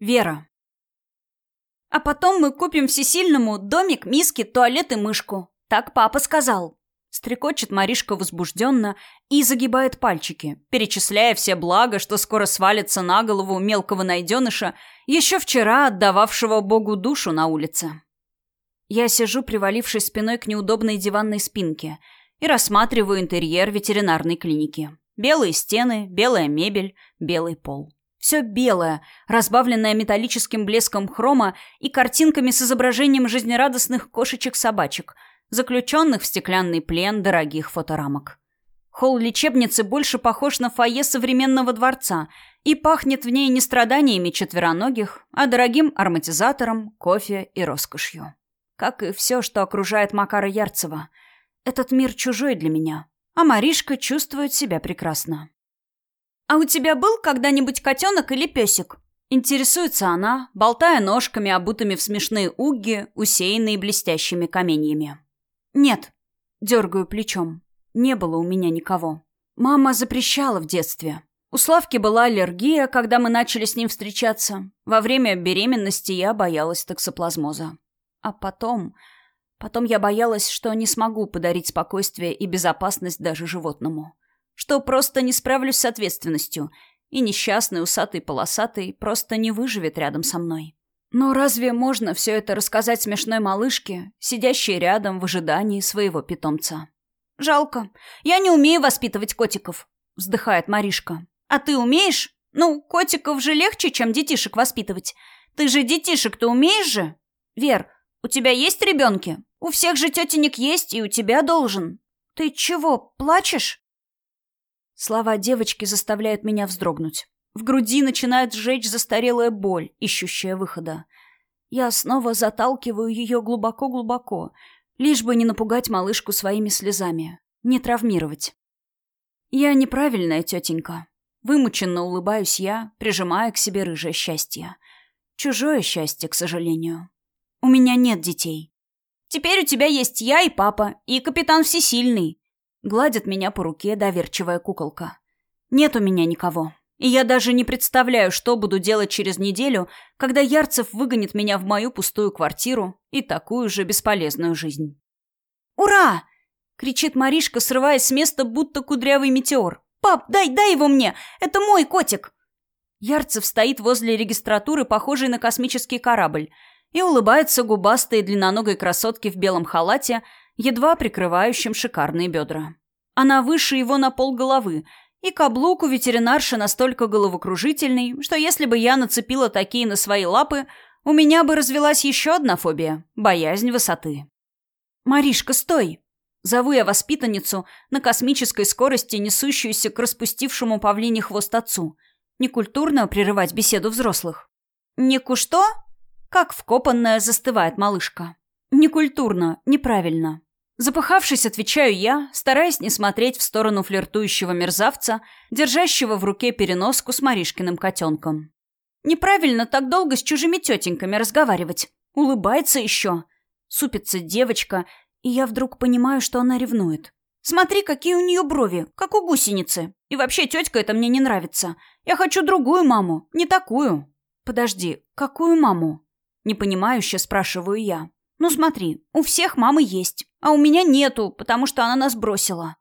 Вера. А потом мы купим всесильному домик, миски, туалет и мышку. Так папа сказал. Стрекочет Маришка возбужденно и загибает пальчики, перечисляя все блага, что скоро свалится на голову мелкого найденыша, еще вчера отдававшего Богу душу на улице. Я сижу, привалившись спиной к неудобной диванной спинке, и рассматриваю интерьер ветеринарной клиники. Белые стены, белая мебель, белый пол. Все белое, разбавленное металлическим блеском хрома и картинками с изображением жизнерадостных кошечек-собачек, заключенных в стеклянный плен дорогих фоторамок. Холл лечебницы больше похож на фойе современного дворца и пахнет в ней не страданиями четвероногих, а дорогим ароматизатором, кофе и роскошью. Как и все, что окружает Макара Ярцева. Этот мир чужой для меня, а Маришка чувствует себя прекрасно. «А у тебя был когда-нибудь котенок или песик?» Интересуется она, болтая ножками, обутыми в смешные угги, усеянные блестящими каменьями. «Нет», — дергаю плечом, — «не было у меня никого. Мама запрещала в детстве. У Славки была аллергия, когда мы начали с ним встречаться. Во время беременности я боялась токсоплазмоза. А потом... Потом я боялась, что не смогу подарить спокойствие и безопасность даже животному что просто не справлюсь с ответственностью, и несчастный усатый полосатый просто не выживет рядом со мной. Но разве можно все это рассказать смешной малышке, сидящей рядом в ожидании своего питомца? «Жалко. Я не умею воспитывать котиков», — вздыхает Маришка. «А ты умеешь? Ну, котиков же легче, чем детишек воспитывать. Ты же детишек-то умеешь же? Вер, у тебя есть ребенки? У всех же тетенек есть, и у тебя должен. Ты чего, плачешь?» Слова девочки заставляют меня вздрогнуть. В груди начинает сжечь застарелая боль, ищущая выхода. Я снова заталкиваю ее глубоко-глубоко, лишь бы не напугать малышку своими слезами, не травмировать. Я неправильная тетенька. Вымученно улыбаюсь я, прижимая к себе рыжее счастье. Чужое счастье, к сожалению. У меня нет детей. Теперь у тебя есть я и папа, и капитан Всесильный. Гладит меня по руке доверчивая куколка. Нет у меня никого. И я даже не представляю, что буду делать через неделю, когда Ярцев выгонит меня в мою пустую квартиру и такую же бесполезную жизнь. «Ура!» — кричит Маришка, срываясь с места, будто кудрявый метеор. «Пап, дай, дай его мне! Это мой котик!» Ярцев стоит возле регистратуры, похожей на космический корабль, и улыбается губастой длинноногой красотке в белом халате, едва прикрывающим шикарные бедра. Она выше его на пол головы, и каблук у ветеринарши настолько головокружительный, что если бы я нацепила такие на свои лапы, у меня бы развелась еще одна фобия – боязнь высоты. «Маришка, стой!» Зову я воспитанницу, на космической скорости несущуюся к распустившему павлине хвост отцу. Некультурно прерывать беседу взрослых. «Неку что?» Как вкопанная застывает малышка. «Некультурно, неправильно. Запыхавшись, отвечаю я, стараясь не смотреть в сторону флиртующего мерзавца, держащего в руке переноску с Маришкиным котенком. Неправильно так долго с чужими тетеньками разговаривать. Улыбается еще. Супится девочка, и я вдруг понимаю, что она ревнует. Смотри, какие у нее брови, как у гусеницы. И вообще тетка это мне не нравится. Я хочу другую маму, не такую. Подожди, какую маму? Непонимающе спрашиваю я. Ну смотри, у всех мамы есть. А у меня нету, потому что она нас бросила.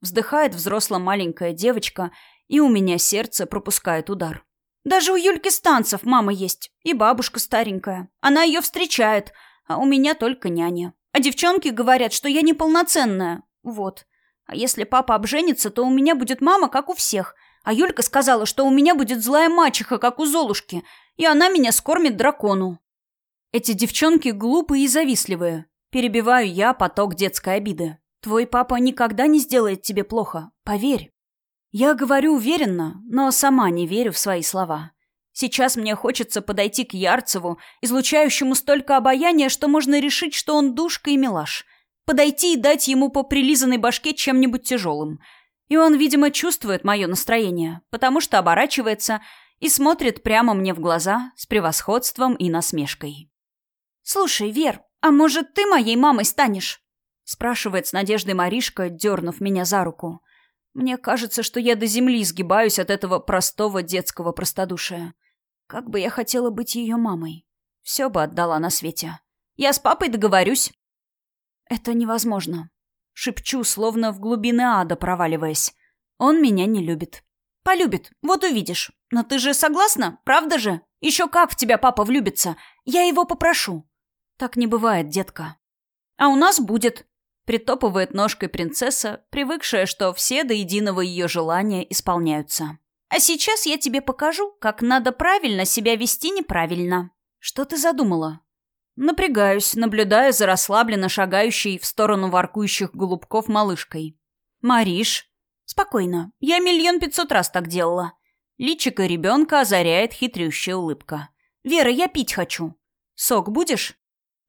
Вздыхает взрослая маленькая девочка, и у меня сердце пропускает удар. Даже у Юльки Станцев мама есть, и бабушка старенькая. Она ее встречает, а у меня только няня. А девчонки говорят, что я неполноценная. Вот. А если папа обженится, то у меня будет мама, как у всех. А Юлька сказала, что у меня будет злая мачеха, как у Золушки, и она меня скормит дракону. Эти девчонки глупые и завистливые. Перебиваю я поток детской обиды. Твой папа никогда не сделает тебе плохо, поверь. Я говорю уверенно, но сама не верю в свои слова. Сейчас мне хочется подойти к Ярцеву, излучающему столько обаяния, что можно решить, что он душка и милаш. Подойти и дать ему по прилизанной башке чем-нибудь тяжелым. И он, видимо, чувствует мое настроение, потому что оборачивается и смотрит прямо мне в глаза с превосходством и насмешкой. «Слушай, Вер, «А может, ты моей мамой станешь?» спрашивает с надеждой Маришка, дернув меня за руку. Мне кажется, что я до земли сгибаюсь от этого простого детского простодушия. Как бы я хотела быть ее мамой. Все бы отдала на свете. Я с папой договорюсь. Это невозможно. Шепчу, словно в глубины ада проваливаясь. Он меня не любит. Полюбит, вот увидишь. Но ты же согласна, правда же? Еще как в тебя папа влюбится. Я его попрошу. Так не бывает, детка. А у нас будет. Притопывает ножкой принцесса, привыкшая, что все до единого ее желания исполняются. А сейчас я тебе покажу, как надо правильно себя вести неправильно. Что ты задумала? Напрягаюсь, наблюдая за расслабленно шагающей в сторону воркующих голубков малышкой. «Мариш!» «Спокойно. Я миллион пятьсот раз так делала». Личико ребенка озаряет хитрющая улыбка. «Вера, я пить хочу». «Сок будешь?»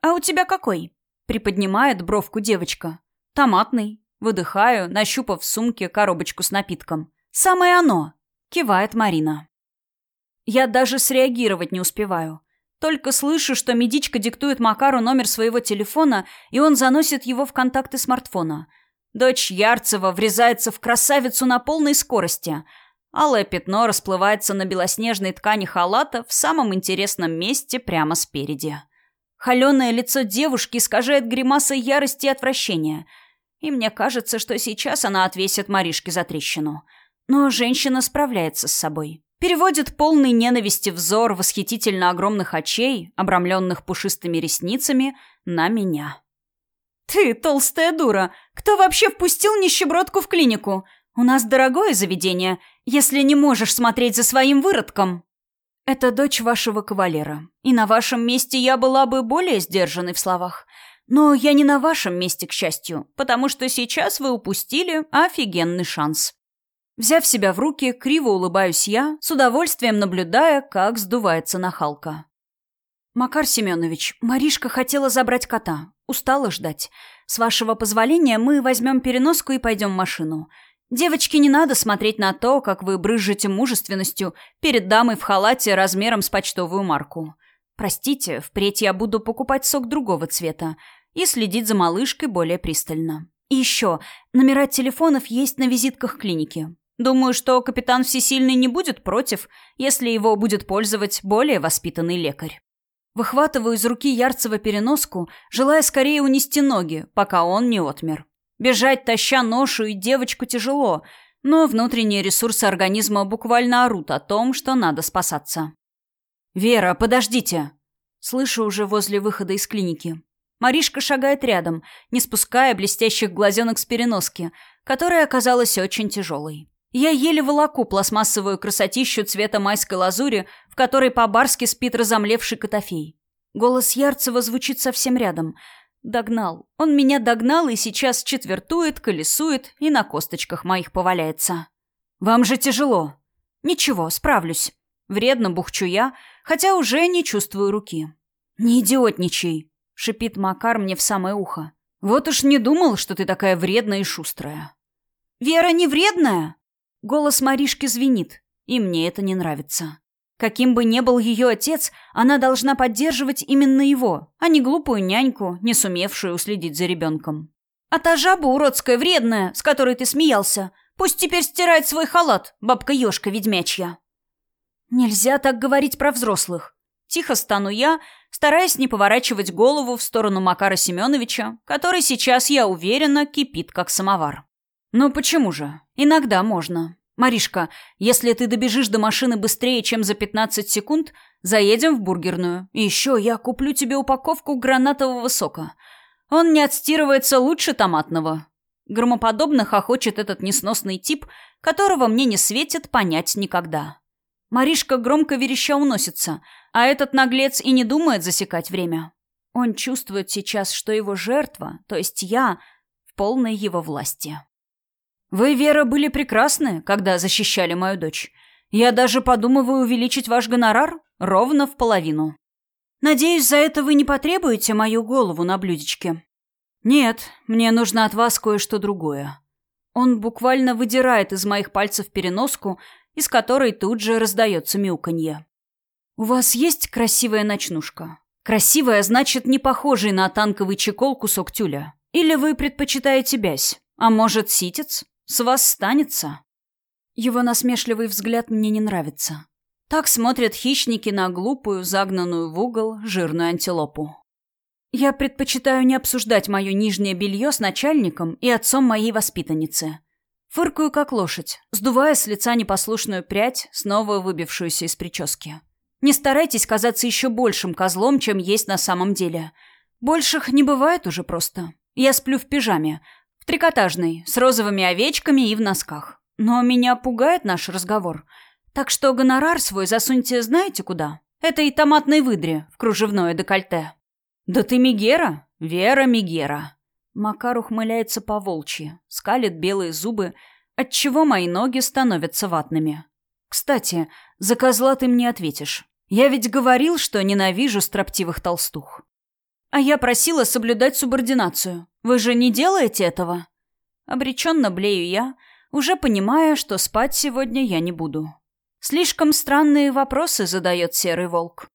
«А у тебя какой?» Приподнимает бровку девочка. «Томатный». Выдыхаю, нащупав в сумке коробочку с напитком. «Самое оно!» Кивает Марина. Я даже среагировать не успеваю. Только слышу, что медичка диктует Макару номер своего телефона, и он заносит его в контакты смартфона. Дочь Ярцева врезается в красавицу на полной скорости. Алое пятно расплывается на белоснежной ткани халата в самом интересном месте прямо спереди. Холеное лицо девушки искажает гримаса ярости и отвращения. И мне кажется, что сейчас она отвесит Маришке за трещину. Но женщина справляется с собой. Переводит полный ненависти взор восхитительно огромных очей, обрамленных пушистыми ресницами, на меня. «Ты толстая дура! Кто вообще впустил нищебродку в клинику? У нас дорогое заведение, если не можешь смотреть за своим выродком!» «Это дочь вашего кавалера, и на вашем месте я была бы более сдержанной в словах. Но я не на вашем месте, к счастью, потому что сейчас вы упустили офигенный шанс. Взяв себя в руки, криво улыбаюсь я, с удовольствием наблюдая, как сдувается нахалка. «Макар Семенович, Маришка хотела забрать кота. Устала ждать. С вашего позволения мы возьмем переноску и пойдем в машину. Девочке не надо смотреть на то, как вы брызжете мужественностью перед дамой в халате размером с почтовую марку. Простите, впредь я буду покупать сок другого цвета и следить за малышкой более пристально. И еще, номера телефонов есть на визитках клиники. Думаю, что капитан Всесильный не будет против, если его будет пользовать более воспитанный лекарь. Выхватываю из руки Ярцева переноску, желая скорее унести ноги, пока он не отмер. Бежать, таща ношу и девочку тяжело, но внутренние ресурсы организма буквально орут о том, что надо спасаться. «Вера, подождите!» Слышу уже возле выхода из клиники. Маришка шагает рядом, не спуская блестящих глазенок с переноски, которая оказалась очень тяжелой. Я еле волоку пластмассовую красотищу цвета майской лазури, в которой по-барски спит разомлевший котофей. Голос Ярцева звучит совсем рядом. Догнал. Он меня догнал и сейчас четвертует, колесует и на косточках моих поваляется. «Вам же тяжело». «Ничего, справлюсь». Вредно бухчу я, хотя уже не чувствую руки. «Не идиотничай», — шипит Макар мне в самое ухо. «Вот уж не думал, что ты такая вредная и шустрая». «Вера не вредная?» Голос Маришки звенит, и мне это не нравится. Каким бы ни был ее отец, она должна поддерживать именно его, а не глупую няньку, не сумевшую уследить за ребенком. «А та жаба уродская, вредная, с которой ты смеялся, пусть теперь стирает свой халат, бабка-ешка ведьмячья». «Нельзя так говорить про взрослых». Тихо стану я, стараясь не поворачивать голову в сторону Макара Семеновича, который сейчас, я уверена, кипит как самовар. «Ну почему же? Иногда можно. Маришка, если ты добежишь до машины быстрее, чем за 15 секунд, заедем в бургерную. Еще я куплю тебе упаковку гранатового сока. Он не отстирывается лучше томатного». Громоподобно хохочет этот несносный тип, которого мне не светит понять никогда. Маришка громко вереща уносится, а этот наглец и не думает засекать время. Он чувствует сейчас, что его жертва, то есть я, в полной его власти. Вы, Вера, были прекрасны, когда защищали мою дочь. Я даже подумываю увеличить ваш гонорар ровно в половину. Надеюсь, за это вы не потребуете мою голову на блюдечке. Нет, мне нужно от вас кое-что другое. Он буквально выдирает из моих пальцев переноску, из которой тут же раздается мяуканье. У вас есть красивая ночнушка? Красивая значит не похожий на танковый чекол кусок тюля. Или вы предпочитаете бязь? А может, ситец? С вас станется?» Его насмешливый взгляд мне не нравится. Так смотрят хищники на глупую, загнанную в угол, жирную антилопу. Я предпочитаю не обсуждать мое нижнее белье с начальником и отцом моей воспитанницы. Фыркаю, как лошадь, сдувая с лица непослушную прядь, снова выбившуюся из прически. Не старайтесь казаться еще большим козлом, чем есть на самом деле. Больших не бывает уже просто. Я сплю в пижаме, в трикотажной, с розовыми овечками и в носках. Но меня пугает наш разговор. Так что гонорар свой засуньте знаете куда? Это и томатной выдре в кружевное декольте. «Да ты Мигера? Вера Мигера!» Макар ухмыляется по-волчьи, скалит белые зубы, отчего мои ноги становятся ватными. «Кстати, за козла ты мне ответишь. Я ведь говорил, что ненавижу строптивых толстух. А я просила соблюдать субординацию. Вы же не делаете этого?» Обреченно блею я, уже понимая, что спать сегодня я не буду. Слишком странные вопросы задает серый волк.